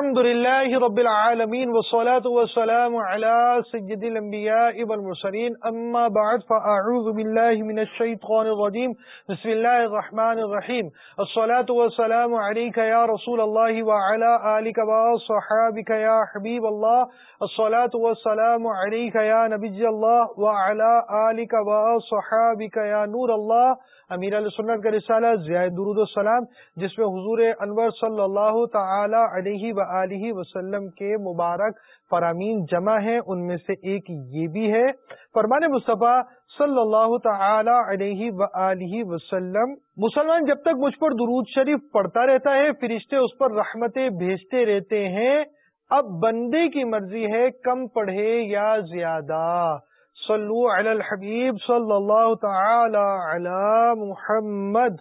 الحمد لله رب العالمين والصلاة والسلام على سيد الأنبياء والمرسلين. أما بعد، فأعوذ بالله من الشيطان الرجيم. بسم الله الرحمن الرحيم. الصلاة والسلام عليك يا رسول الله وعلى آلك وصحابك يا حبيب الله. الصلاة والسلام عليك يا نبي الله وعلى آلك وصحابك يا نور الله. امیر علیہ سنت کا رسالہ زیاد درود السلام جس میں حضور انور صلی اللہ تعالی علیہ و وسلم کے مبارک فرامین جمع ہیں، ان میں سے ایک یہ بھی ہے۔ فرمان مصطفیٰ صلی اللہ تعالی علیہ و وسلم، مسلمان جب تک مجھ پر درود شریف پڑھتا رہتا ہے، فرشتے اس پر رحمتیں بھیجتے رہتے ہیں۔ اب بندے کی مرضی ہے کم پڑھے یا زیادہ۔ صلو علی الحبیب صلی اللہ تعالی علی محمد۔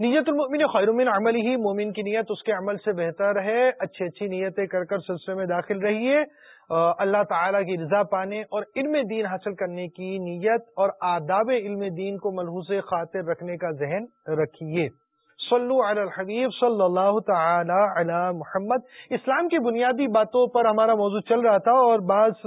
نیت المؤمن خیر من عمل ہی مومن کی نیت اس کے عمل سے بہتر ہے۔ اچھی اچھی نیتیں کر کر سلسلے میں داخل رہیے۔ اللہ تعالیٰ کی رضا پانے اور علم دین حاصل کرنے کی نیت اور آداب علم دین کو ملحوظ خاطر رکھنے کا ذہن رکھیے۔ صلو علی الحبیب صلی اللہ تعالی علی محمد۔ اسلام کی بنیادی باتوں پر ہمارا موضوع چل رہا تھا اور بعض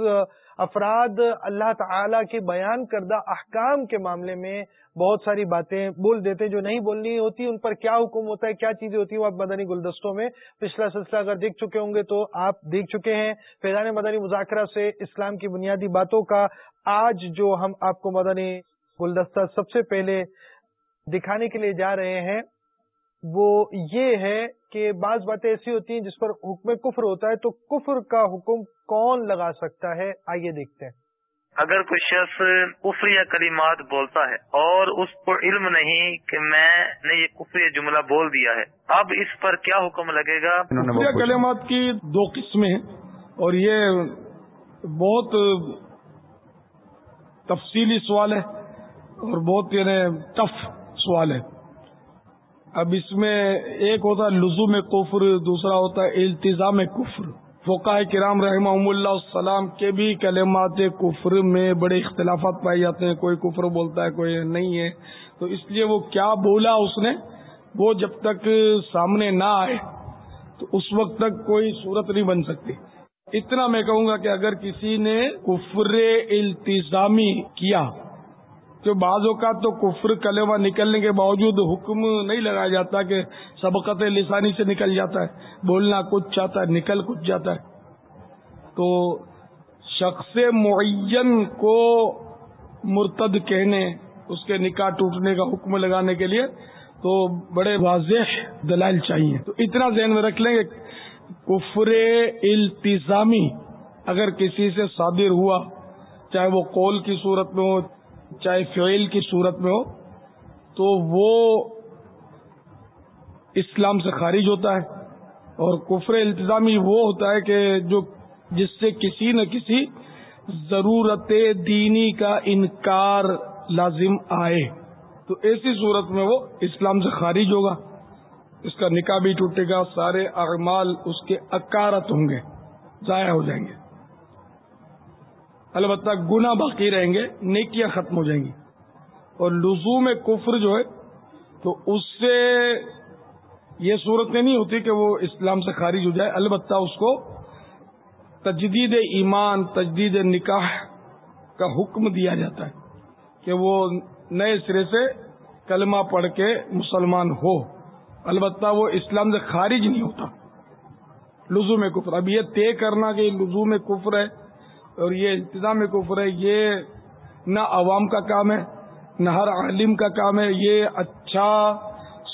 افراد اللہ تعالی کے بیان کردہ احکام کے معاملے میں بہت ساری باتیں بول دیتے جو نہیں بولنی ہوتی، ان پر کیا حکم ہوتا ہے، کیا چیزیں ہوتی ہیں وہ آپ مدنی گلدستوں میں پچھلا سلسلہ اگر دیکھ چکے ہوں گے تو آپ دیکھ چکے ہیں۔ فیضان مدنی مذاکرہ سے اسلام کی بنیادی باتوں کا آج جو ہم آپ کو مدنی گلدستہ سب سے پہلے دکھانے کے لیے جا رہے ہیں، وہ یہ ہے کہ بعض باتیں ایسی ہوتی ہیں جس پر حکم کفر ہوتا ہے تو کفر کا حکم کون لگا سکتا ہے؟ آئیے دیکھتے ہیں۔ اگر کوئی شخص کفر یا کلمات بولتا ہے اور اس کو علم نہیں کہ میں نے یہ کفر جملہ بول دیا ہے اب اس پر کیا حکم لگے گا؟ کلمات کی دو قسمیں اور یہ بہت تفصیلی سوال ہے اور بہت یعنی ٹف سوال ہے۔ اب اس میں ایک ہوتا ہے لزوم کفر دوسرا ہوتا ہے التظام کفر۔ فوقہ کرام رحمہ اللہ السلام کے بھی کلمات کفر میں بڑے اختلافات پائے جاتے ہیں۔ کوئی کفر بولتا ہے، کوئی نہیں ہے۔ تو اس لیے وہ کیا بولا اس نے؟ وہ جب تک سامنے نہ آئے، تو اس وقت تک کوئی صورت نہیں بن سکتی۔ اتنا میں کہوں گا کہ اگر کسی نے کفر التظامی کیا کہ بعض اوقات تو کفر کلمہ نکلنے کے باوجود حکم نہیں لگایا جاتا کہ سبقت لسانی سے نکل جاتا ہے، بولنا کچھ چاہتا ہے، نکل کچھ جاتا ہے۔ تو شخص معین کو مرتد کہنے، اس کے نکاح ٹوٹنے کا حکم لگانے کے لیے تو بڑے واضح دلائل چاہیے۔ تو اتنا ذہن میں رکھ لیں کہ کفر التظامی اگر کسی سے صادر ہوا، چاہے وہ قول کی صورت میں ہو چاہے فعل کی صورت میں ہو، تو وہ اسلام سے خارج ہوتا ہے اور کفر التظامی وہ ہوتا ہے کہ جو جس سے کسی نہ کسی ضرورت دینی کا انکار لازم آئے۔ تو ایسی صورت میں وہ اسلام سے خارج ہوگا۔ اس کا نکاح بھی ٹوٹے گا، سارے اعمال اس کے اکارت ہوں گے، ضائع ہو جائیں گے۔ البتہ گنا باقی رہیں گے، نیکیاں ختم ہو جائیں گی۔ اور لزوم کفر جو ہے، تو اس سے یہ صورت نہیں ہوتی کہ وہ اسلام سے خارج ہو جائے، البتہ اس کو تجدید ایمان، تجدید نکاح کا حکم دیا جاتا ہے کہ وہ نئے سرے سے کلمہ پڑھ کے مسلمان ہو۔ البتہ وہ اسلام سے خارج نہیں ہوتا۔ لزوم کفر۔ اب یہ طے کرنا کہ لزوم کفر ہے اور یہ انتظام کفر ہے، یہ نہ عوام کا کام ہے، نہ ہر عالم کا کام ہے۔ یہ اچھا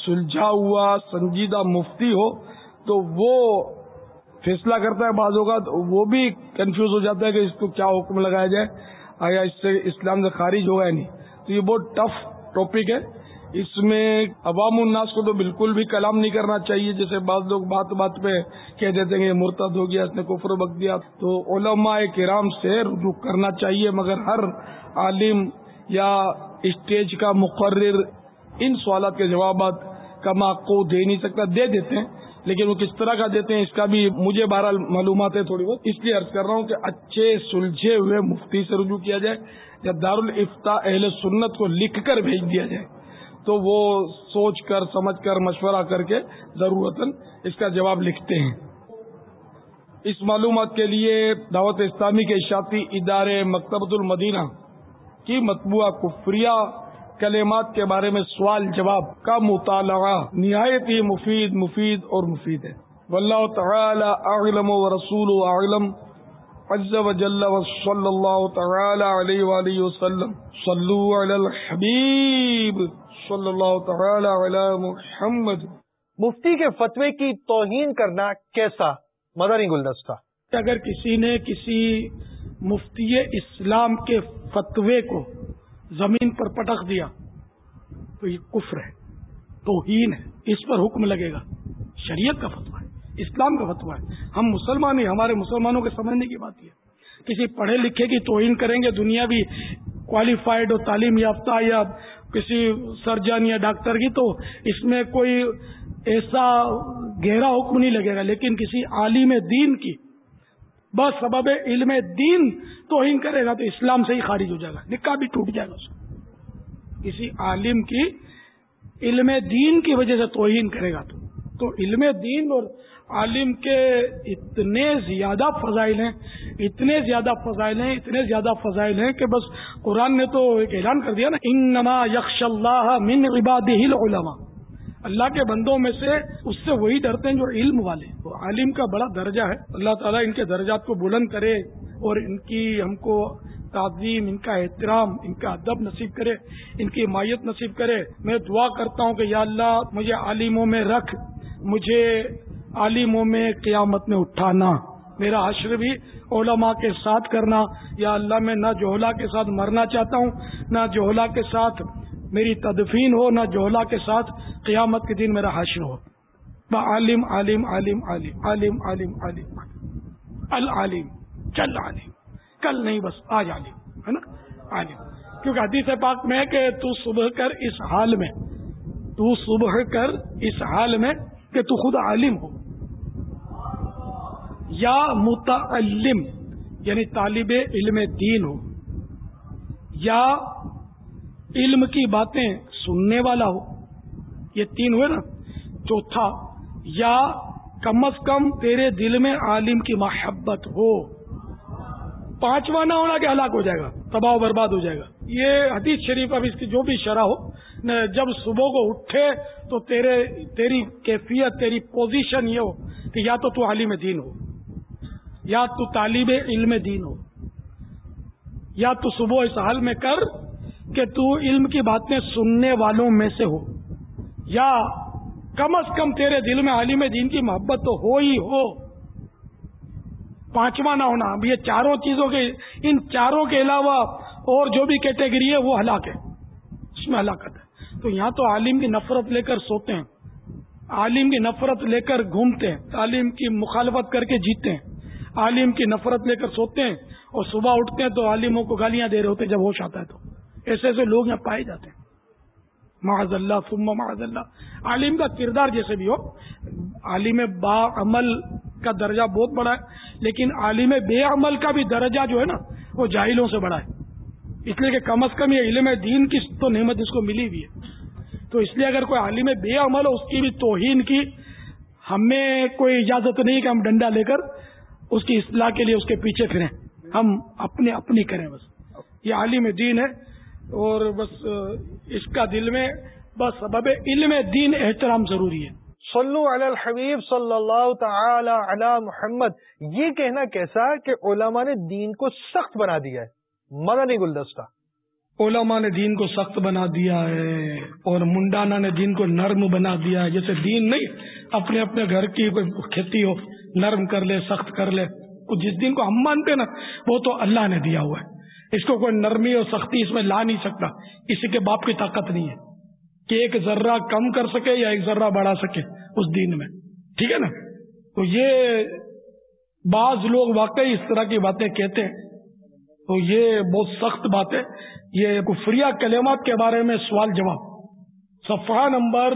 سلجھا ہوا، سنجیدہ مفتی ہو تو وہ فیصلہ کرتا ہے بعضوں کا وہ بھی کنفیوز ہو جاتا ہے کہ اس کو کیا حکم لگایا جائے۔ آیا اس سے اسلام سے خارج ہوگا یا نہیں؟ تو یہ بہت ٹف ٹاپک ہے۔ اس میں عوام الناس کو تو بالکل بھی کلام نہیں کرنا چاہیے، جیسے بعض لوگ بات بات پہ کہہ دیتے ہیں یہ مرتد ہو گیا، اس نے کفر بک دیا، تو علماء کرام سے رجوع کرنا چاہیے، مگر ہر عالم یا اسٹیج کا مقرر ان سوالات کے جوابات کما کو دے نہیں سکتا، دے دیتے ہیں، لیکن وہ کس طرح کا دیتے ہیں، اس کا بھی مجھے بہرحال معلومات ہے تھوڑی بہت۔ اس لیے عرض کر رہا ہوں کہ اچھے سلجھے ہوئے مفتی سے رجوع کیا جائے، یا دارالفتا اہل سنت کو لکھ کر بھیج دیا جائے۔ تو وہ سوچ کر، سمجھ کر، مشورہ کر کے ضرورت اس کا جواب لکھتے ہیں۔ اس معلومات کے لیے دعوت اسلامی کے اشاعتی ادارے مکتبۃ المدینہ کی مطبوعہ کفریہ کلمات کے بارے میں سوال جواب کا مطالعہ نہایت ہی مفید مفید اور مفید ہے۔ واللہ تعالی اعلم و رسول اعلم۔ عز و جل و صلی اللہ تعالی علیہ وآلہ وسلم۔ صلو علی الحبیب۔ صلی اللہ تعالی علی محمد. مفتی کے فتوے کی توہین کرنا کیسا؟ مدنی گلدستہ. اگر کسی نے کسی مفتی اسلام کے فتوے کو زمین پر پٹک دیا تو یہ کفر ہے توہین ہے اس پر حکم لگے گا۔ شریعت کا فتوا ہے اسلام کا فتوا ہے۔ ہم مسلمان ہی ہمارے مسلمانوں کے سمجھنے کی بات یہ کسی پڑھے لکھے کی توہین کریں گے دنیا بھی کوالیفائڈ اور تعلیم یافتہ یا کسی سرجن یا ڈاکٹر کی، تو اس میں کوئی ایسا گہرا حکم نہیں لگے گا، لیکن کسی عالم دین کی، بس سبب علم دین توہین کرے گا تو اسلام سے ہی خارج ہو جائے گا نکاح بھی ٹوٹ جائے گا اس کسی عالم کی علم دین کی وجہ سے توہین کرے گا تو تو علم دین اور عالم کے اتنے زیادہ فضائل ہیں، اتنے زیادہ فضائل ہیں، اتنے زیادہ فضائل ہیں کہ بس قرآن نے تو ایک اعلان کر دیا نا، انما یکش اللہ من عباد العلماء۔ اللہ کے بندوں میں سے اس سے وہی ڈرتے ہیں جو علم والے تو عالم کا بڑا درجہ ہے۔ اللہ تعالیٰ ان کے درجات کو بلند کرے اور ان کی ہم کو تعظیم، ان کا احترام، ان کا ادب نصیب کرے، ان کی حمایت نصیب کرے۔ میں دعا کرتا ہوں کہ یا اللہ مجھے عالموں میں رکھ، مجھے عالموں میں قیامت میں اٹھانا، میرا حشر بھی علماء کے ساتھ کرنا۔ یا اللہ، میں نہ جوہلا کے ساتھ مرنا چاہتا ہوں، نہ جوہلا کے ساتھ میری تدفین ہو، نہ جوہلا کے ساتھ قیامت کے دن میرا حشر ہو۔ عالم عالم عالم عالم عالم عالم عالم العالم چل عالم۔ کل نہیں، بس آج عالم، ہے نا؟ عالم۔ کیونکہ حدیث پاک میں کہ تو صبح کر اس حال میں، تو صبح کر اس حال میں کہ تو خود عالم ہو یا متعلم یعنی طالب علم دین ہو، یا علم کی باتیں سننے والا ہو، یہ تین ہوئے نا، چوتھا، یا کم از کم تیرے دل میں عالم کی محبت ہو۔ پانچواں نہ ہونا کہ ہلاک ہو جائے گا، تباہ و برباد ہو جائے گا۔ یہ حدیث شریف، اب اس کی جو بھی شرح ہو جب صبح کو اٹھے تو تیرے، تیری کیفیت، تیری پوزیشن یہ ہو کہ یا تو تو عالم دین ہو، یا تو طالب علم دین ہو، یا تو صبح اس حال میں کر کہ تو علم کی باتیں سننے والوں میں سے ہو، یا کم از کم تیرے دل میں عالم دین کی محبت تو ہو ہی ہو۔ پانچواں نہ ہونا، اب یہ چاروں چیزوں کے، ان چاروں کے علاوہ اور جو بھی کیٹیگری ہے وہ ہلاک ہے، اس میں ہلاکت تو یہاں تو عالم کی نفرت لے کر سوتے ہیں۔ عالم کی نفرت لے کر گھومتے ہیں۔ تعلیم کی مخالفت کر کے جیتے ہیں۔ عالم کی نفرت لے کر سوتے ہیں اور صبح اٹھتے ہیں تو عالموں کو گالیاں دے رہے ہوتے ہیں، جب ہوش آتا ہے تو۔ ایسے ایسے لوگ یہاں پائے جاتے ہیں۔ معاذ اللہ، ثم معاذ اللہ۔ عالم کا کردار جیسے بھی ہو، عالم با عمل کا درجہ بہت بڑا ہے، لیکن عالم بے عمل کا بھی درجہ جو ہے نا، وہ جاہلوں سے بڑا ہے۔ اس لیے کہ کم از کم یہ علم دین کی تو نعمت اس کو ملی ہوئی ہے۔ تو اس لیے اگر کوئی عالم بے عمل ہو، اس کی بھی توہین کی ہمیں کوئی اجازت نہیں کہ ہم ڈنڈا لے کر اس کی اصلاح کے لیے اس کے پیچھے پھریں۔ ہم اپنے اپنی کریں بس۔ یہ عالم دین ہے اور بس اس کا دل میں بس سبب علم دین احترام ضروری ہے۔ صلو علی الحبیب صلی اللہ تعالی علی محمد۔ یہ کہنا کیسا کہ علماء نے دین کو سخت بنا دیا ہے۔ مدنی گلدستہ۔ علماء نے دین کو سخت بنا دیا ہے اور منڈانا نے دین کو نرم بنا دیا ہے۔ جیسے دین نہیں، اپنے اپنے گھر کی کوئی کھیتی ہو، نرم کر لے، سخت کر لے۔ جس دن کو ہم مانتے نا، وہ تو اللہ نے دیا ہوا ہے۔ اس کو کوئی نرمی اور سختی اس میں لا نہیں سکتا۔ کسی کے باپ کی طاقت نہیں ہے کہ ایک ذرہ کم کر سکے یا ایک ذرہ بڑھا سکے اس دین میں۔ ٹھیک ہے نا؟ تو یہ بعض لوگ واقعی اس طرح کی باتیں کہتے ہیں۔ تو یہ بہت سخت بات ہے۔ یہ کفریہ کلمات کے بارے میں سوال جواب۔ صفحہ نمبر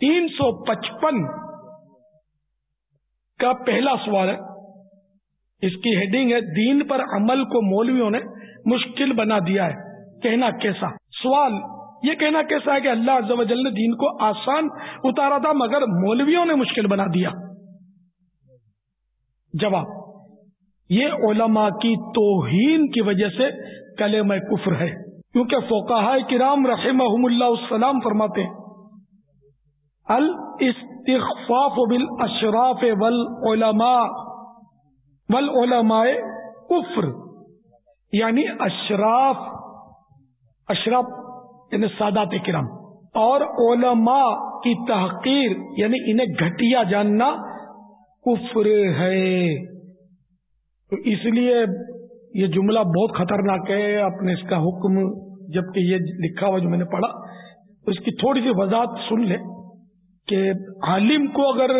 تین سو پچپن کا پہلا سوال ہے۔ اس کی ہیڈنگ ہے، دین پر عمل کو مولویوں نے مشکل بنا دیا ہے۔ کہنا کیسا؟ سوال یہ کہنا کیسا ہے کہ اللہ عز و جل نے دین کو آسان اتارا تھا، مگر مولویوں نے مشکل بنا دیا۔ جواب۔ یہ علماء کی توہین کی وجہ سے کلمہ کفر ہے۔ کیونکہ فوکہ کرام رحمہ اللہ السلام فرماتے ہیں، الاستخفاف بالاشراف والعلماء والعلماء کفر یعنی اشراف اشراف یعنی سادات کرام۔ اور علماء کی تحقیر یعنی انہیں گھٹیا جاننا کفر ہے۔ تو اس لیے یہ جملہ بہت خطرناک ہے اپنے اس کا حکم، جبکہ یہ لکھا ہوا جو میں نے پڑھا، اس کی تھوڑی سی وضاحت سن لے کہ عالم کو اگر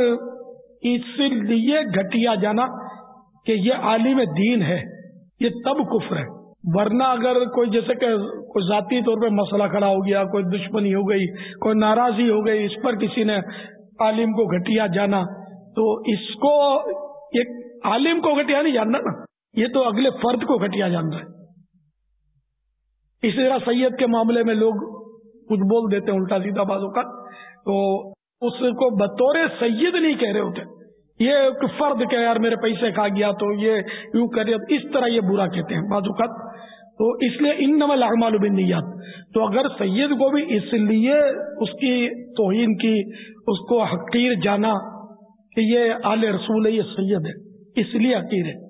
اس لیے گھٹیا جانا کہ یہ عالم دین ہے، یہ تب کفر ہے۔ ورنہ اگر کوئی جیسے کہ کوئی ذاتی طور پہ مسئلہ کھڑا ہو گیا، کوئی دشمنی ہو گئی، کوئی ناراضی ہو گئی، اس پر کسی نے عالم کو گھٹیا جانا، تو اس کو ایک عالم کو گھٹیا نہیں جاننا نا، یہ تو اگلے فرد کو گھٹیا جاننا ہے۔ اسی طرح سید کے معاملے میں لوگ کچھ بول دیتے ہیں، الٹا سیدھا بازوں کا۔ تو اس کو بطور سید نہیں کہہ رہے ہوتے۔ یہ فرد کہ یار میرے پیسے کھا گیا تو یہ یوں کر اس طرح یہ برا کہتے ہیں بعض اوقات۔ تو اس لیے ان نمل احمال بندیات تو اگر سید کو بھی اس لیے اس کی توہین کی، اس کو حقیر جانا کہ یہ آل رسول ہے، یہ سید ہے۔ اس لیے حقیر ہے۔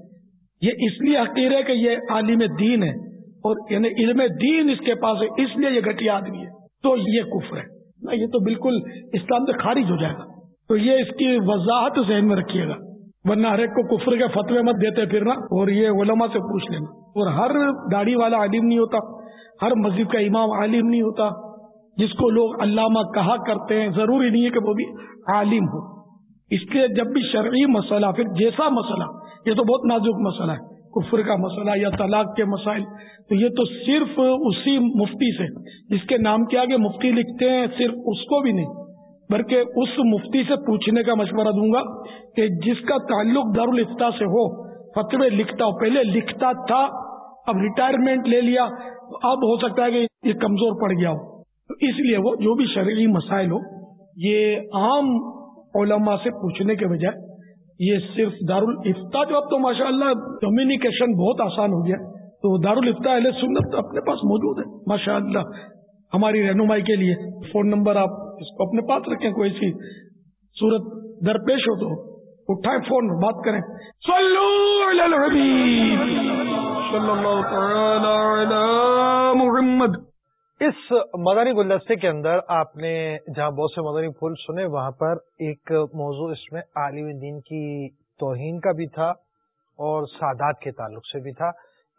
یہ اس لیے حقیر ہے کہ یہ عالم دین ہے اور یعنی علم دین اس کے پاس ہے، اس لیے یہ گٹیا آدمی ہے۔ تو یہ کفر ہے۔ یہ تو بالکل اسلام سے خارج ہو جائے گا۔ تو یہ اس کی وضاحت ذہن میں رکھیے گا۔ ورنہ ہر ایک کو کفر کے فتوے مت دیتے پھرنا اور یہ علماء سے پوچھ لینا۔ اور ہر داڑھی والا عالم نہیں ہوتا، ہر مسجد کا امام عالم نہیں ہوتا۔ جس کو لوگ علامہ کہا کرتے ہیں، ضروری نہیں ہے کہ وہ بھی عالم ہو۔ اس لیے جب بھی شرعی مسئلہ، پھر جیسا مسئلہ، یہ تو بہت نازک مسئلہ ہے، کفر کا مسئلہ یا طلاق کے مسائل، تو یہ تو صرف اسی مفتی سے، جس کے نام کے آگے مفتی لکھتے ہیں، صرف اس کو بھی نہیں، بلکہ اس مفتی سے پوچھنے کا مشورہ دوں گا کہ جس کا تعلق دارالفتا سے ہو، فتوے لکھتا ہو، پہلے لکھتا تھا، اب ریٹائرمنٹ لے لیا، اب ہو سکتا ہے کہ یہ کمزور پڑ گیا ہو۔ تو اس لیے وہ جو بھی شرعی مسائل ہو، یہ عام علماء سے پوچھنے کے بجائے یہ صرف دارالفتا جو اب تو ماشاء اللہ کمیونیکیشن بہت آسان ہو گیا تو دارالفتا علیہ سنت اپنے پاس موجود ہے ماشاء اللہ ہماری رہنمائی کے لیے فون نمبر آپ اس کو اپنے پاس رکھیں، کوئی سی صورت درپیش ہو تو اٹھائیں فون، بات کریں۔ محمد۔ اس مدنی گلدستے کے اندر آپ نے جہاں بہت سے مدنی پھول سنے وہاں پر ایک موضوع اس میں عالم دین کی توہین کا بھی تھا اور سادات کے تعلق سے بھی تھا۔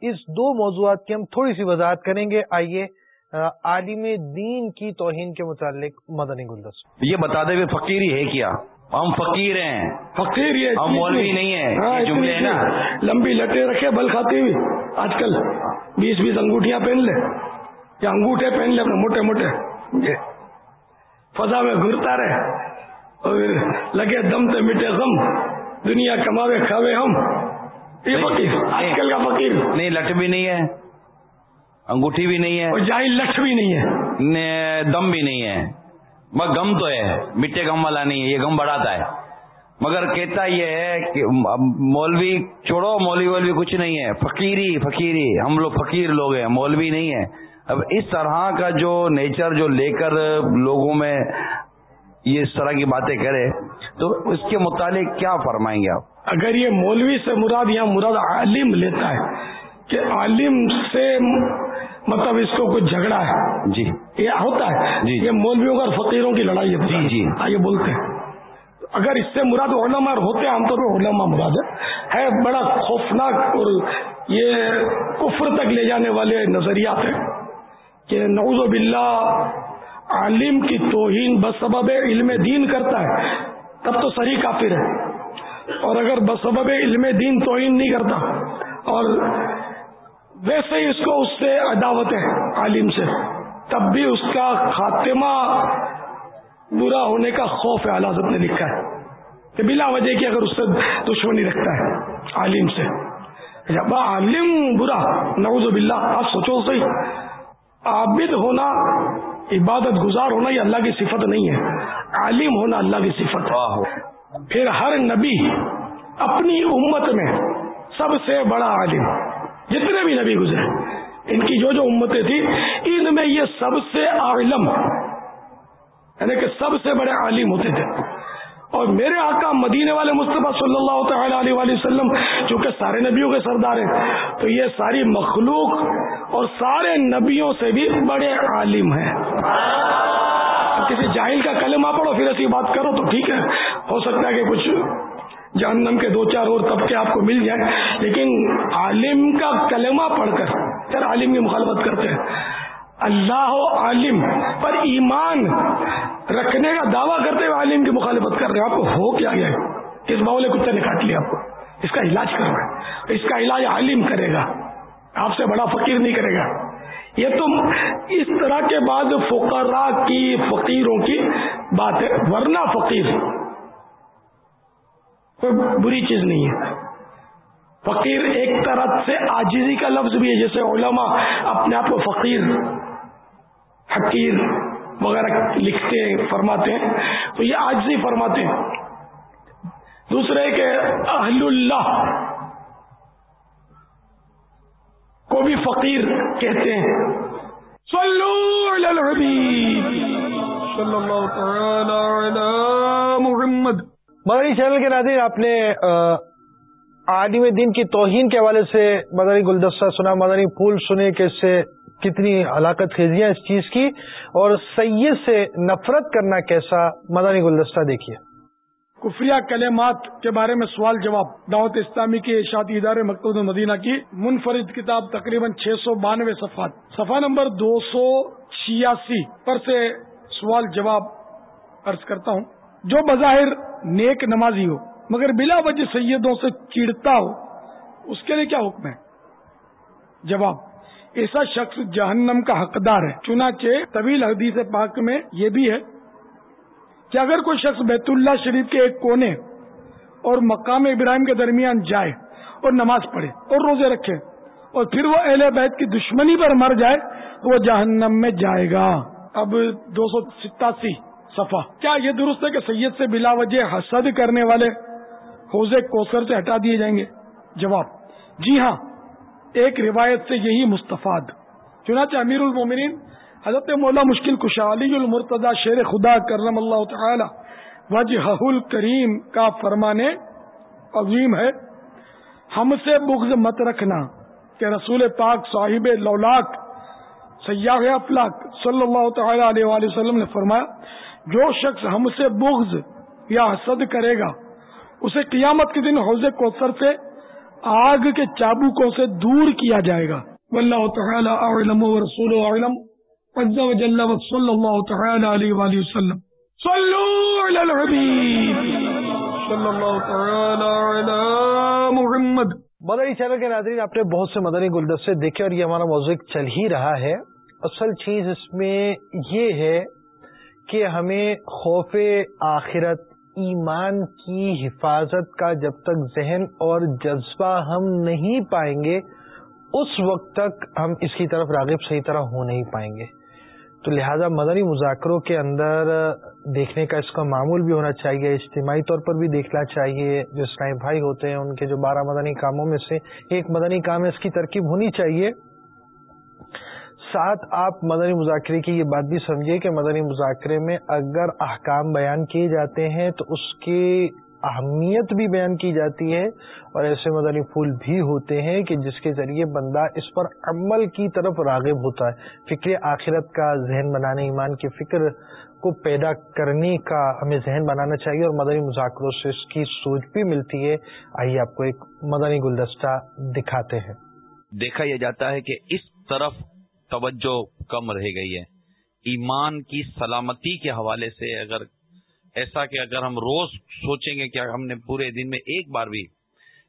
اس دو موضوعات کی ہم تھوڑی سی وضاحت کریں گے۔ آئیے عالم دین کی توہین کے متعلق مدنی گلدس یہ بتا دے فقیری ہے کیا؟ ہم فقیر ہیں۔ فقیر یہ ہم مولوی نہیں ہیں ہاں، جملے نا۔ لمبی لٹے رکھے بل کھاتی ہوئی۔ آج کل بیس بیس انگوٹیاں پہن لے۔ یا انگوٹھے پہن لے اپنے موٹے موٹے۔ فضا میں گھرتا رہے۔ اور لگے دم تے مٹے غم۔ دنیا کماوے کھاوے ہم۔ یہ فقیر آج کل کا فقیر۔ نہیں لٹ بھی نہیں ہے۔ انگوٹھی بھی نہیں ہے۔ اور جاہل لکھ بھی نہیں ہے۔ دم بھی نہیں ہے۔ بس گم تو ہے۔ مٹے گم والا نہیں ہے یہ گم بڑھاتا ہے۔ مگر کہتا یہ ہے کہ مولوی چھوڑو مولوی وولوی کچھ نہیں ہے۔ فقیری فقیری۔ ہم لوگ فقیر لوگ ہیں مولوی نہیں ہے۔ اب اس طرح کا جو نیچر جو لے کر لوگوں میں یہ اس طرح کی باتیں کرے تو اس کے متعلق کیا فرمائیں گے آپ؟ اگر یہ مولوی سے مراد یا مراد عالم لیتا ہے کہ عالم سے مطلب اس کو کچھ جھگڑا ہے جی۔ یہ ہوتا ہے جی۔ یہ مولویوں کا فقیروں کی لڑائی ہے۔ جی جی۔ آئیے بولتے ہیں۔ اگر اس سے مراد علماء ہوتے ہیں عام طور پہ علماء مراد ہے بڑا خوفناک اور یہ کفر تک لے جانے والے نظریات ہیں۔ کہ نعوذ باللہ، عالم کی توہین بسبب علم دین کرتا ہے، تب تو صحیح کافر ہے۔ اور اگر بسبب علم دین توہین نہیں کرتا، اور ویسے ہی اس کو اس سے عداوت ہے، عالم سے، تب بھی اس کا خاتمہ برا ہونے کا خوف ہے حضرت نے لکھا ہے۔ کہ بلا وجہ کی اگر اس سے دشمنی رکھتا ہے، عالم سے۔ جب عالم برا، نعوذ باللہ، آپ سوچو صحیح۔ عابد ہونا عبادت گزار ہونا یہ اللہ کی صفت نہیں ہے۔ عالم ہونا اللہ کی صفت۔ ہے پھر ہر نبی اپنی امت میں سب سے بڑا عالم جتنے بھی نبی گزرے ان کی جو جو امتیں تھیں ان میں یہ سب سے عالم یعنی کہ سب سے بڑے عالم ہوتے تھے۔ اور میرے آقا مدینے والے مصطفیٰ صلی اللہ تعالی علیہ وآلہ وسلم چونکہ سارے نبیوں کے سردار ہیں، تو یہ ساری مخلوق اور سارے نبیوں سے بھی بڑے عالم ہیں۔ کسی جاہل کا کلمہ پڑھو، پھر ایسی بات کرو تو ٹھیک ہے۔ ہو سکتا ہے کہ کچھ جہنم کے دو چار اور طبقے آپ کو مل جائیں، لیکن عالم کا کلمہ پڑھ کر عالم کی مخالفت کرتے ہیں۔ اللہ عالم پر ایمان رکھنے کا دعویٰ کرتے ہوئے عالم کی مخالفت کر رہے ہیں۔ آپ کو ہو کیا گیا؟ اس باولے کتے نے کاٹ لیا آپ کو۔ اس کا علاج کر رہا ہے۔ اس کا علاج عالم کرے گا۔ آپ سے بڑا فقیر نہیں کرے گا۔ یہ تو اس طرح کے بعد فقراء کی فقیروں کی بات ہے ورنہ فقیر کوئی بری چیز نہیں ہے۔ فقیر ایک طرح سے آجزی کا لفظ بھی ہے، جیسے علماء اپنے آپ کو فقیر حقیر وغیرہ لکھتے ہیں، فرماتے ہیں۔ تو یہ آجزی فرماتے۔ ہیں دوسرے کہ اہل اللہ کو بھی فقیر کہتے ہیں۔ صلو علی الحبیب۔ صلی اللہ تعالی علی محمد۔ مدنی چینل کے ناظرین، آپ نے عالم دین کی توہین کے حوالے سے مدنی گلدستہ سنا، مدنی پھول سنے کہ اس سے کتنی ہلاکت خیزیاں اس چیز کی اور سید سے نفرت کرنا کیسا مدنی گلدستہ دیکھیے۔ کفریہ کلمات کے بارے میں سوال جواب۔ دعوت اسلامی کے اشاعتی ادارے مکتوب مدینہ کی منفرد کتاب تقریباً چھ سو بانوے صفحات۔ صفحہ نمبر دو سو چھیاسی پر سے سوال جواب عرض کرتا ہوں۔ جو بظاہر نیک نمازی ہو، مگر بلا وجہ سیدوں سے چڑتا ہو، اس کے لیے کیا حکم ہے؟ جواب۔ ایسا شخص جہنم کا حقدار ہے۔ چنانچہ طویل حدیث پاک میں یہ بھی ہے کہ اگر کوئی شخص بیت اللہ شریف کے ایک کونے اور مقام ابراہیم کے درمیان جائے اور نماز پڑھے اور روزے رکھے اور پھر وہ اہل بیت کی دشمنی پر مر جائے تو وہ جہنم میں جائے گا۔ اب دو سو ستاسی صفا کیا یہ درست ہے کہ سید سے بلا وجہ حسد کرنے والے حوض کوثر سے ہٹا دیے جائیں گے؟ جواب جی ہاں۔ ایک روایت سے یہی مستفاد۔ چنانچہ امیر المومنین حضرت مولا مشکل علی المرتضی شیر خدا کرم اللہ تعالی وجہ الکریم کا فرمانے عظیم ہے۔ ہم سے بغض مت رکھنا کہ رسول پاک صاحب لولاک سیاح افلاق صلی اللہ تعالی علیہ وآلہ وسلم نے فرمایا، جو شخص ہم سے بغض یا حسد کرے گا، اسے قیامت کے دن حوض کوثر سے آگ کے چابوکوں سے دور کیا جائے گا۔ واللہ تعالی اعلم و رسول اعلم۔ عز و جل و صلی اللہ تعالی علیہ وآلہ وسلم۔ صلو علی الحبیب۔ صلی اللہ تعالی علی محمد۔ مدنی چینل کے ناظرین، آپ نے بہت سے مدنی گلدستے دیکھے اور یہ ہمارا موضوع چل ہی رہا ہے۔ اصل چیز اس میں یہ ہے کہ ہمیں خوف آخرت ایمان کی حفاظت کا جب تک ذہن اور جذبہ ہم نہیں پائیں گے، اس وقت تک ہم اس کی طرف راغب صحیح طرح ہو نہیں پائیں گے۔ تو لہذا مدنی مذاکروں کے اندر دیکھنے کا اس کا معمول بھی ہونا چاہیے، اجتماعی طور پر بھی دیکھنا چاہیے۔ جو اسلائی بھائی ہوتے ہیں، ان کے جو بارہ مدنی کاموں میں سے ایک مدنی کام ہے اس کی ترکیب ہونی چاہیے۔ ساتھ آپ مدنی مذاکرے کی یہ بات بھی سمجھیے کہ مدنی مذاکرے میں اگر احکام بیان کیے جاتے ہیں تو اس کی اہمیت بھی بیان کی جاتی ہے اور ایسے مدنی پھول بھی ہوتے ہیں کہ جس کے ذریعے بندہ اس پر عمل کی طرف راغب ہوتا ہے۔ فکر آخرت کا ذہن بنانے، ایمان کی فکر کو پیدا کرنے کا ہمیں ذہن بنانا چاہیے اور مدنی مذاکروں سے اس کی سوچ بھی ملتی ہے۔ آئیے آپ کو ایک مدنی گلدستہ دکھاتے ہیں۔ دیکھا یہ جاتا ہے کہ اس طرف توجہ کم رہ گئی ہے۔ ایمان کی سلامتی کے حوالے سے اگر ایسا کہ اگر ہم روز سوچیں گے کہ ہم نے پورے دن میں ایک بار بھی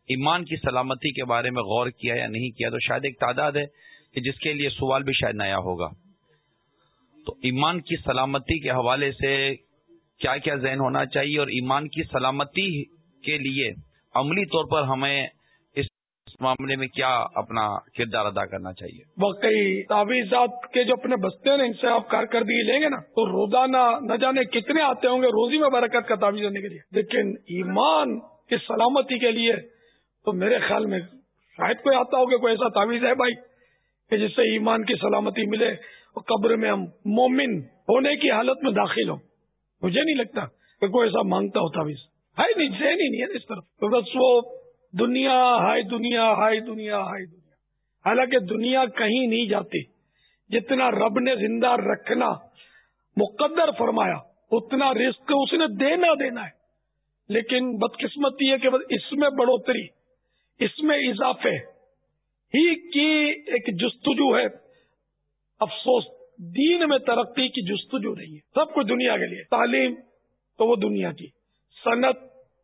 ایمان کی سلامتی کے بارے میں غور کیا یا نہیں کیا، تو شاید ایک تعداد ہے کہ جس کے لیے سوال بھی شاید نیا ہوگا۔ تو ایمان کی سلامتی کے حوالے سے کیا کیا ذہن ہونا چاہیے اور ایمان کی سلامتی کے لیے عملی طور پر ہمیں معاملے میں کیا اپنا کردار ادا کرنا چاہیے؟ واقعی تعویذات کے جو اپنے بستے ہیں ان سے آپ کارکردگی لیں گے نا، تو روزانہ نہ جانے کتنے آتے ہوں گے روزی میں برکت کا تعویذ لینے کے لیے۔ لیکن ایمان کی سلامتی کے لیے تو میرے خیال میں شاید کوئی آتا ہوگا، کوئی ایسا تعویذ ہے بھائی کہ جس سے ایمان کی سلامتی ملے اور قبر میں ہم مومن ہونے کی حالت میں داخل ہوں۔ مجھے نہیں لگتا کہ کوئی ایسا مانگتا ہوتا بھی ہے نہیں، ذہن ہی نہیں ہے اس طرف۔ بس وہ دنیا ہائی دنیا ہائی دنیا ہائی دنیا۔ حالانکہ دنیا کہیں نہیں جاتی۔ جتنا رب نے زندہ رکھنا مقدر فرمایا، اتنا رسک اس نے دینا دینا ہے۔ لیکن بدقسمتی ہے کہ اس میں بڑھوتری، اس میں اضافے۔ ہی کی ایک جستجو ہے۔ افسوس، دین میں ترقی کی جستجو نہیں ہے۔ سب کچھ دنیا کے لیے۔ تعلیم تو وہ دنیا کی، صنعت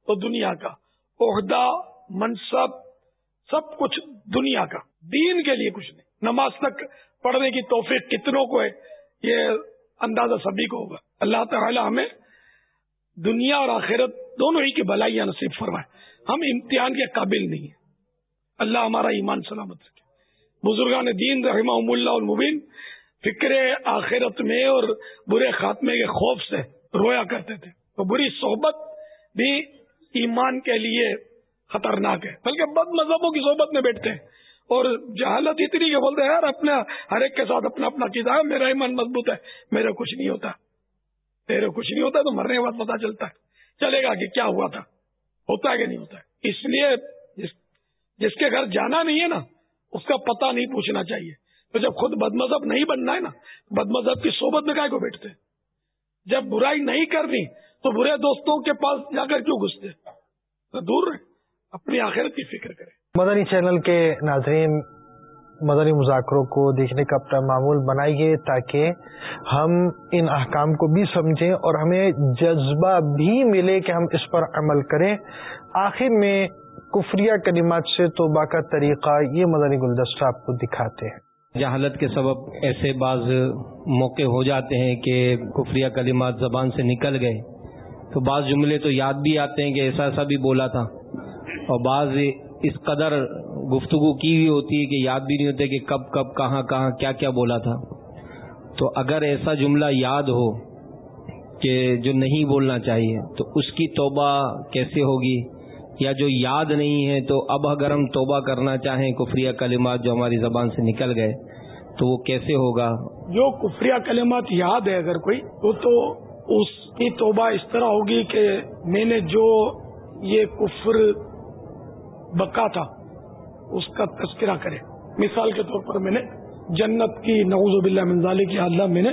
تو دنیا کا۔ عہدہ منصب، سب کچھ دنیا کا، دین کے لیے کچھ نہیں۔ نماز تک پڑھنے کی توفیق کتنوں کو ہے، یہ اندازہ سبھی کو ہوگا۔ اللہ تعالی ہمیں دنیا اور آخرت دونوں ہی کی بلائیاں نصیب فرمائے۔ ہم امتحان کے قابل نہیں ہیں۔ اللہ ہمارا ایمان سلامت رکھے۔ بزرگان دین رحمہ اللہ المبین، فکر آخرت میں اور برے خاتمے کے خوف سے رویا کرتے تھے۔ تو بری صحبت بھی ایمان کے لیے خطرناک ہے۔ بلکہ بد مذہبوں کی صحبت میں بیٹھتے ہیں۔ اور جہالت اتنی کہ بولتے ہیں، یار، اپنا ہر ایک کے ساتھ اپنا اپنا ہے میرا ایمان مضبوط ہے۔ میرے کچھ نہیں ہوتا۔ میرے کچھ نہیں ہوتا تو مرنے کے بعد پتا چلتا ہے۔ چلے گا کہ کیا ہوا تھا۔ ہوتا ہے کہ نہیں ہوتا ہے۔ اس لیے جس کے گھر جانا نہیں ہے نا، اس کا پتہ نہیں پوچھنا چاہیے۔ تو جب خود بد مذہب نہیں بننا ہے نا، بد مذہب کی صحبت میں کائے کو بیٹھتے جب برائی نہیں کرنی تو برے دوستوں کے پاس جا کر کیوں گھستے دور رہے اپنی آخرت کی فکر کریں۔ مدنی چینل کے ناظرین مدنی مذاکروں کو دیکھنے کا اپنا معمول بنائیے تاکہ ہم ان احکام کو بھی سمجھیں اور ہمیں جذبہ بھی ملے کہ ہم اس پر عمل کریں۔ آخر میں کفریہ کلمات سے توبہ کا طریقہ یہ مدنی گلدستہ آپ کو دکھاتے ہیں۔ جہالت کے سبب ایسے بعض موقع ہو جاتے ہیں کہ کفریہ کلمات زبان سے نکل گئے۔ تو بعض جملے تو یاد بھی آتے ہیں کہ ایسا ایسا بھی بولا تھا۔ اور بعض اس قدر گفتگو کی ہوئی ہوتی ہے کہ یاد بھی نہیں ہوتے کہ کب کب کہاں کہاں کیا کیا بولا تھا۔ تو اگر ایسا جملہ یاد ہو کہ جو نہیں بولنا چاہیے، تو اس کی توبہ کیسے ہوگی؟ یا جو یاد نہیں ہے، تو اب اگر ہم توبہ کرنا چاہیں، کفریہ کلمات جو ہماری زبان سے نکل گئے، تو وہ کیسے ہوگا؟ جو کفریہ کلمات یاد ہے اگر کوئی تو تو اس کی توبہ اس طرح ہوگی کہ میں نے جو یہ کفر بکا تھا، اس کا تذکرہ کرے مثال کے طور پر میں نے جنت کی، نعوذ باللہ منظالی کی اللہ میں نے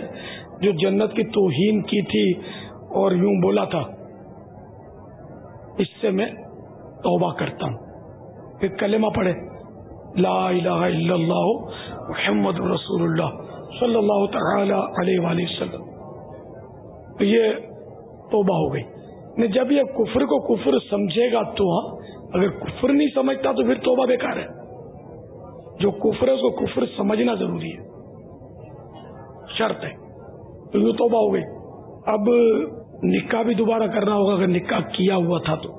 جو جنت کی توہین کی تھی اور یوں بولا تھا، اس سے میں توبہ کرتا ہوں۔ پھر کلمہ پڑھے لا الہ الا اللہ، محمد رسول اللہ صلی اللہ تعالی علیہ وآلہ وسلم۔ تو یہ توبہ ہو گئی۔ جب یہ کفر کو کفر سمجھے گا تو ہاں اگر کفر نہیں سمجھتا تو پھر توبہ بیکار ہے۔ جو کفر ہے اس کو کفر سمجھنا ضروری ہے۔ شرط ہے۔ تو یہ توبہ ہو گئی۔ اب نکاح بھی دوبارہ کرنا ہوگا۔ اگر نکاح کیا ہوا تھا تو۔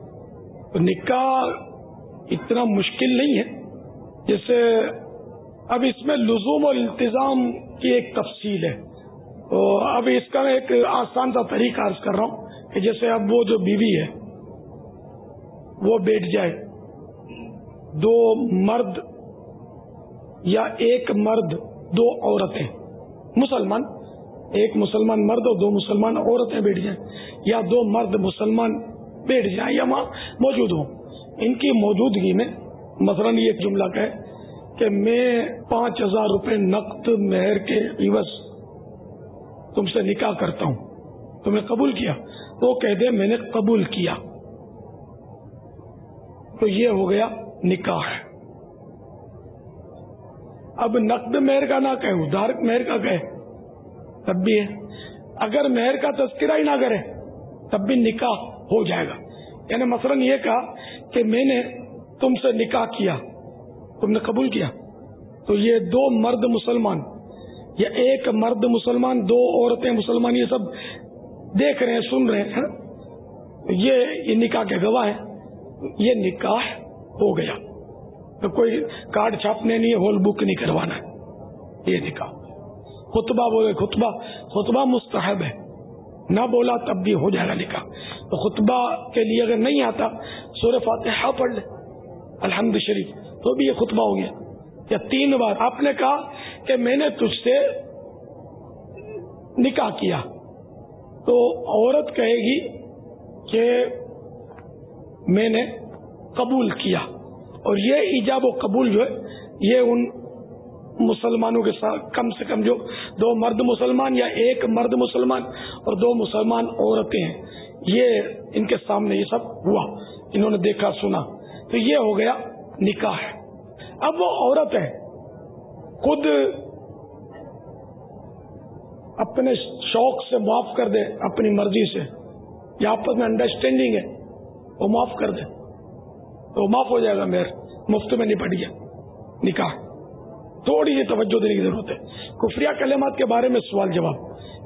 نکاح اتنا مشکل نہیں ہے۔ جیسے اب اس میں لزوم اور التظام کی ایک تفصیل ہے۔ تو اب اس کا ایک آسان سا طریقہ عرض کر رہا ہوں کہ جیسے اب وہ جو بیوی ہے وہ بیٹھ جائے۔ دو مرد یا ایک مرد دو عورتیں۔ مسلمان، ایک مسلمان مرد اور دو مسلمان عورتیں بیٹھ جائیں۔ یا دو مرد مسلمان بیٹھ جائیں یا وہاں موجود ہوں۔ ان کی موجودگی میں مثلا یہ ایک جملہ کہ کہ میں پانچ ہزار روپے نقد مہر کے عوض تم سے نکاح کرتا ہوں۔ تم نے قبول کیا؟ تو کہہ دے، میں نے قبول کیا۔ تو یہ ہو گیا نکاح۔ اب نقد مہر کا نہ کہ ادھار مہر کا کہ تب بھی ہے۔ اگر مہر کا تذکرہ ہی نہ کرے، تب بھی نکاح ہو جائے گا۔ یعنی مثلا یہ کہا کہ میں نے تم سے نکاح کیا، تم نے قبول کیا۔ تو یہ دو مرد مسلمان، یا ایک مرد مسلمان، دو عورتیں مسلمان، یہ سب دیکھ رہے ہیں، سن رہے ہیں ہاں؟ یہ یہ نکاح کے گواہ ہے یہ نکاح ہو گیا۔ تو کوئی کارڈ چھاپنے نہیں، ہول بک نہیں کروانا۔ یہ نکاح۔ خطبہ بولے خطبہ خطبہ مستحب ہے۔ نہ بولا تب بھی ہو جائے گا نکاح۔ تو خطبہ کے لیے اگر نہیں آتا سور فاتحہ پڑھ لے۔ الحمد شریف، تو بھی یہ خطبہ ہو گیا۔ یا تین بار آپ نے کہا کہ میں نے تجھ سے نکاح کیا۔ تو عورت کہے گی کہ میں نے قبول کیا۔ اور یہ ایجاب و قبول جو ہے، یہ ان مسلمانوں کے ساتھ کم سے کم جو دو مرد مسلمان یا ایک مرد مسلمان اور دو مسلمان عورتیں ہیں، یہ ان کے سامنے یہ سب ہوا۔ انہوں نے دیکھا، سنا۔ تو یہ ہو گیا نکاح۔ ہے اب وہ عورت ہے، خود اپنے شوق سے معاف کر دے، اپنی مرضی سے۔ یا آپس میں انڈرسٹینڈنگ ہے۔ وہ معاف کر دے۔ تو معاف ہو جائے گا میر مفت میں نہیں پڑ گیا نکاح۔ تھوڑی سی توجہ دینے کی ضرورت ہے۔ کفریہ کلمات کے بارے میں سوال جواب۔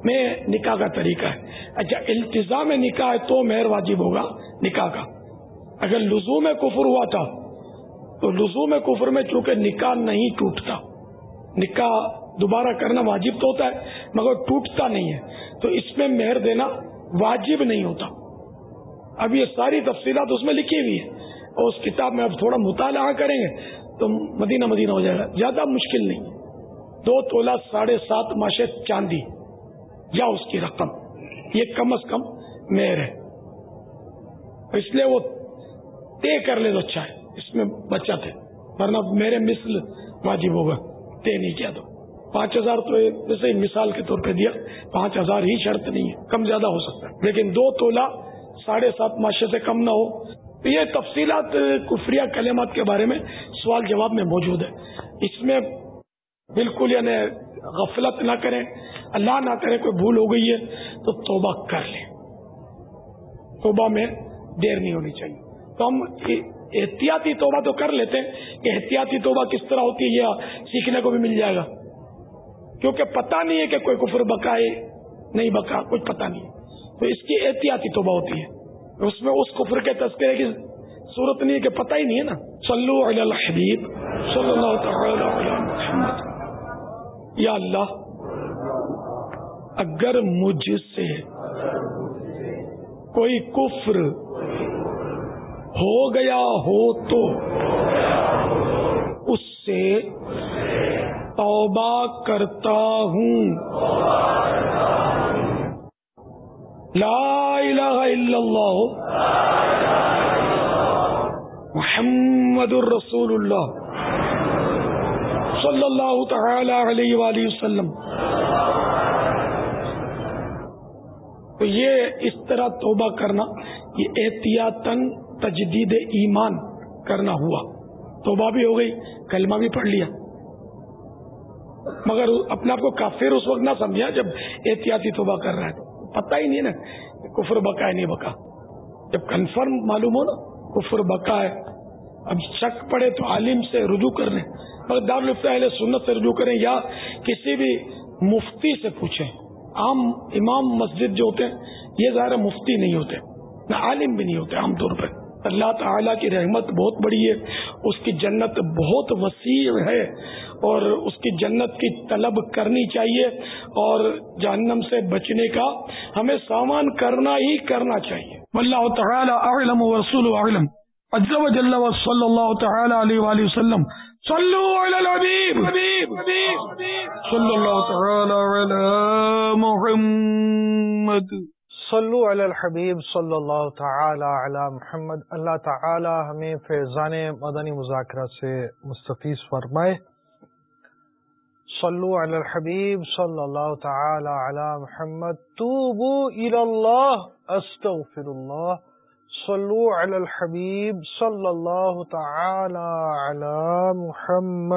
میں نکاح کا طریقہ ہے۔ اچھا التظام نکاح ہے تو مہر واجب ہوگا نکاح کا۔ اگر لزوم کفر ہوا تھا، تو لزوم کفر میں چونکہ نکاح نہیں ٹوٹتا، نکاح دوبارہ کرنا واجب تو ہوتا ہے، مگر ٹوٹتا نہیں ہے۔ تو اس میں مہر دینا واجب نہیں ہوتا۔ اب یہ ساری تفصیلات اس میں لکھی ہوئی ہے اور اس کتاب میں اب تھوڑا مطالعہ کریں گے تو مدینہ مدینہ ہو جائے گا۔ زیادہ مشکل نہیں۔ دو تولا ساڑھے سات ماشے چاندی یا اس کی رقم۔ یہ کم از کم میر ہے۔ اس لیے وہ طے کر لے تو اچھا ہے۔ اس میں بچت ہے۔ ورنہ میرے مثل واجب ہوگا۔ طے نہیں کیا تو۔ پانچ ہزار تو جیسے مثال کے طور پہ دیا۔ پانچ ہزار ہی شرط نہیں ہے۔ کم زیادہ ہو سکتا ہے۔ لیکن دو تولا ساڑھے سات ماشے سے کم نہ ہو۔ یہ تفصیلات، کفریہ کلمات کے بارے میں سوال جواب میں موجود ہے۔ اس میں بالکل یعنی غفلت نہ کریں، اللہ نہ کرے کوئی بھول ہو گئی ہے، تو توبہ کر لیں۔ توبہ میں دیر نہیں ہونی چاہیے۔ تو ہم احتیاطی توبہ تو کر لیتے ہیں کہ احتیاطی توبہ کس طرح ہوتی ہے یہ سیکھنے کو بھی مل جائے گا۔ کیونکہ پتہ نہیں ہے کہ کوئی کفر بکائے نہیں بکا کچھ پتہ نہیں تو اس کی احتیاطی توبہ ہوتی ہے۔ اس میں اس کفر کے تذکرے کی صورت نہیں ہے کہ پتہ ہی نہیں ہے نا۔ صلو علی الحبیب صلی اللہ تعالی علی محمد۔ یا اللہ، اگر مجھ سے کوئی کفر ہو گیا ہو تو اس سے توبہ کرتا ہوں۔ لا الہ الا اللہ محمد الرسول اللہ صلی اللہ تعالی علیہ وآلہ وسلم. تو یہ اس طرح توبہ کرنا، یہ احتیاطن تجدید ایمان کرنا ہوا۔ توبہ بھی ہو گئی، کلمہ بھی پڑھ لیا۔ مگر اپنے آپ کو کافر اس وقت نہ سمجھا جب احتیاطی توبہ کر رہا ہے۔ پتہ ہی نہیں نا کفر بکا ہے، نہیں بکا جب کنفرم معلوم ہو نا، کفر بکا ہے۔ اب شک پڑے تو عالم سے رجوع کر لیں۔ مگر دار سنت سے رجوع کریں یا کسی بھی مفتی سے پوچھیں۔ عام امام مسجد جو ہوتے ہیں، یہ ظاہر مفتی نہیں ہوتے۔ نہ عالم بھی نہیں ہوتے عام طور پر۔ اللہ تعالیٰ کی رحمت بہت بڑی ہے۔ اس کی جنت بہت وسیع ہے۔ اور اس کی جنت کی طلب کرنی چاہیے اور جہنم سے بچنے کا ہمیں سامان کرنا ہی کرنا چاہیے۔ اللہ تعالی اعلم و رسول اعلم۔ عز و جل و صلی اللہ تعالی علیہ وآلہ وسلم۔ صلو علی الحبیب۔ صلی اللہ تعالی علی محمد۔ صلو علی الحبیب صلی اللہ تعالی علی محمد۔ اللہ تعالی ہمیں فیضان مدنی مذاکرہ سے مستفیض فرمائے۔ صلو علی الحبیب صلی اللہ تعالی علی محمد. توبو الى اللہ استغفر اللہ صلو علی الحبیب صلی اللہ تعالی علی محمد.